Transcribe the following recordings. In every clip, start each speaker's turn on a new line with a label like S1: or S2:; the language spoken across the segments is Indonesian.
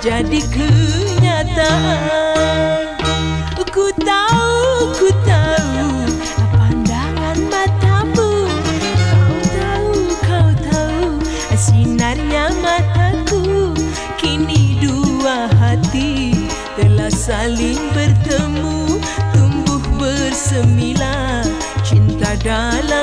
S1: jadi kenyataan. Ku tahu, ku tahu pandangan matamu. Kau tahu, kau tahu sinarnya mataku. Kini dua hati telah saling bertemu Tumbuh bersemila cinta dalam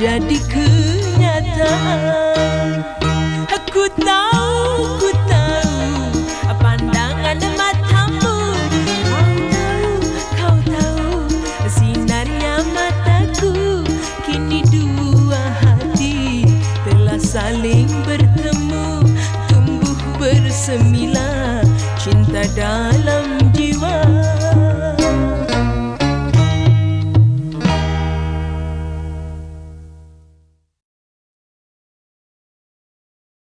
S1: jadi kenyataan. Aku tahu, ku tahu pandangan matamu. Kau tahu, kau tahu sinarnya mataku. Kini dua hati telah saling bertemu. Tumbuh bersemila cinta dalam